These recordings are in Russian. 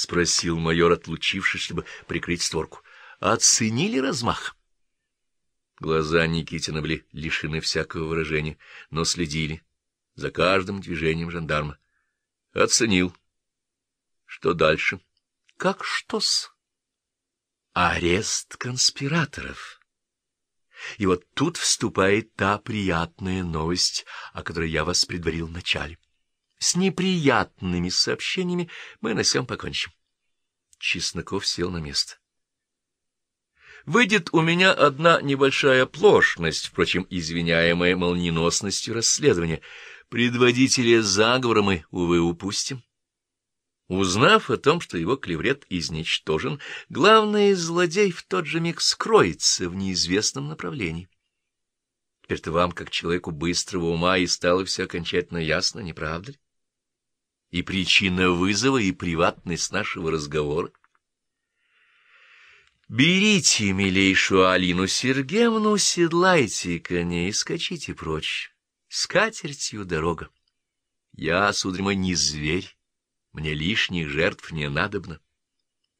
спросил майор, отлучившись, чтобы прикрыть створку. — Оценили размах? Глаза Никитина были лишены всякого выражения, но следили за каждым движением жандарма. — Оценил. — Что дальше? — Как что-с? — Арест конспираторов. И вот тут вступает та приятная новость, о которой я вас предварил в. С неприятными сообщениями мы на всем покончим. Чесноков сел на место. Выйдет у меня одна небольшая оплошность, впрочем, извиняемая молниеносностью расследования. Предводителя заговора мы, увы, упустим. Узнав о том, что его клеврет изничтожен, главный злодей в тот же миг скроется в неизвестном направлении. Теперь-то вам, как человеку быстрого ума, и стало все окончательно ясно, не правда ли? И причина вызова, и приватность нашего разговора. Берите, милейшую Алину Сергеевну, седлайте коней и скачите прочь. С дорога. Я, сударь мой, не зверь. Мне лишних жертв не надобно.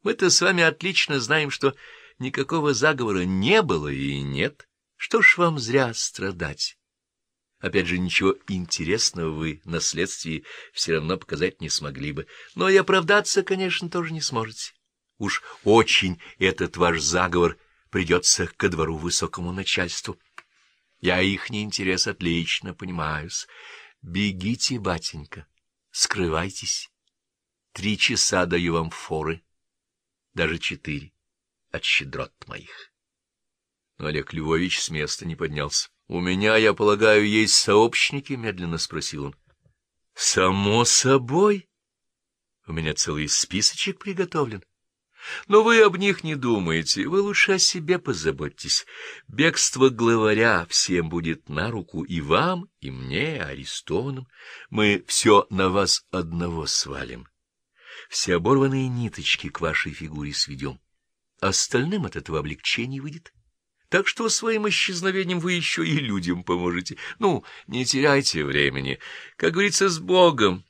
Мы-то с вами отлично знаем, что никакого заговора не было и нет. Что ж вам зря страдать? Опять же, ничего интересного вы на следствии все равно показать не смогли бы. Но и оправдаться, конечно, тоже не сможете. Уж очень этот ваш заговор придется ко двору высокому начальству. Я их интерес отлично понимаю. Бегите, батенька, скрывайтесь. Три часа даю вам форы, даже четыре, от щедрот моих. Но Олег Львович с места не поднялся. — У меня, я полагаю, есть сообщники? — медленно спросил он. — Само собой. У меня целый списочек приготовлен. Но вы об них не думаете, вы лучше о себе позаботьтесь. Бегство главаря всем будет на руку, и вам, и мне, арестованным. Мы все на вас одного свалим все оборванные ниточки к вашей фигуре сведем. Остальным от этого облегчение выйдет. Так что своим исчезновением вы еще и людям поможете. Ну, не теряйте времени. Как говорится, с Богом.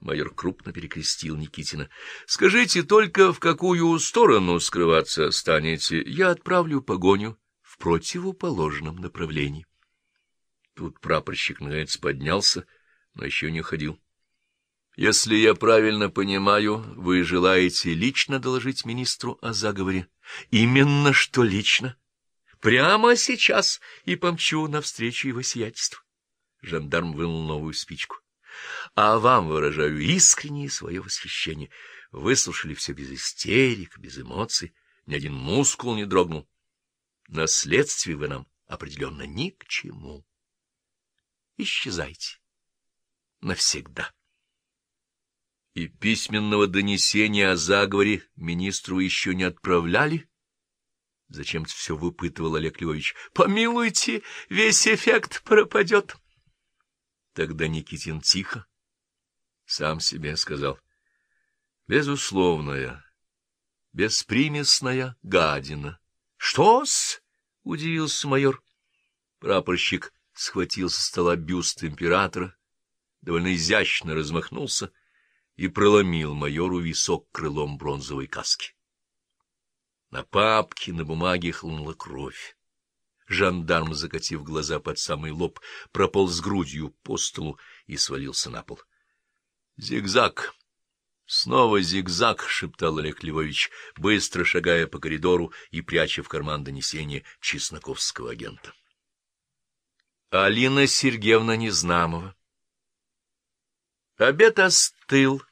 Майор крупно перекрестил Никитина. — Скажите только, в какую сторону скрываться станете. Я отправлю погоню в противоположном направлении. Тут прапорщик, наконец, поднялся, но еще не уходил. Если я правильно понимаю, вы желаете лично доложить министру о заговоре? Именно что лично. Прямо сейчас и помчу навстречу его сиятельству. Жандарм вынул новую спичку. А вам выражаю искреннее свое восхищение. Выслушали все без истерик, без эмоций, ни один мускул не дрогнул. Наследствие вы нам определенно ни к чему. Исчезайте навсегда. И письменного донесения о заговоре министру еще не отправляли? Зачем-то все выпытывал Олег Львович. Помилуйте, весь эффект пропадет. Тогда Никитин тихо сам себе сказал. Безусловная, беспримесная гадина. Что-с? — удивился майор. Прапорщик схватил со стола бюст императора, довольно изящно размахнулся и проломил майору висок крылом бронзовой каски. На папке, на бумаге хлынула кровь. Жандарм, закатив глаза под самый лоб, прополз грудью по столу и свалился на пол. — Зигзаг! Снова зигзаг! — шептал Олег Львович, быстро шагая по коридору и пряча в карман донесение чесноковского агента. Алина Сергеевна Незнамова Обед остыл.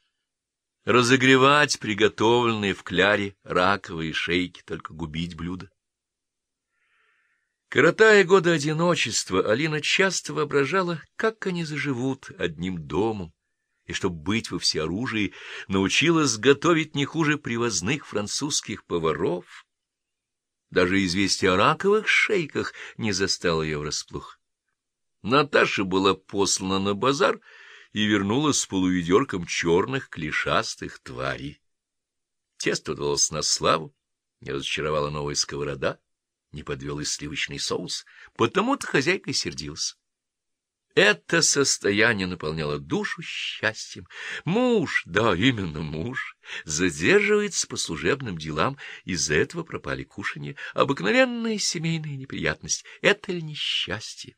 Разогревать приготовленные в кляре раковые шейки, только губить блюдо. Коротая годы одиночества, Алина часто воображала, как они заживут одним домом, и, чтобы быть во всеоружии, научилась готовить не хуже привозных французских поваров. Даже известие о раковых шейках не застало ее врасплох. Наташа была послана на базар — и вернулась с полуведерком черных клешастых тварей. Тесто удалось на славу, не разочаровала новая сковорода, не подвел и сливочный соус, потому-то хозяйка и сердилась. Это состояние наполняло душу счастьем. Муж, да, именно муж, задерживается по служебным делам, из-за этого пропали кушанье. Обыкновенная семейная неприятность — это ли несчастье?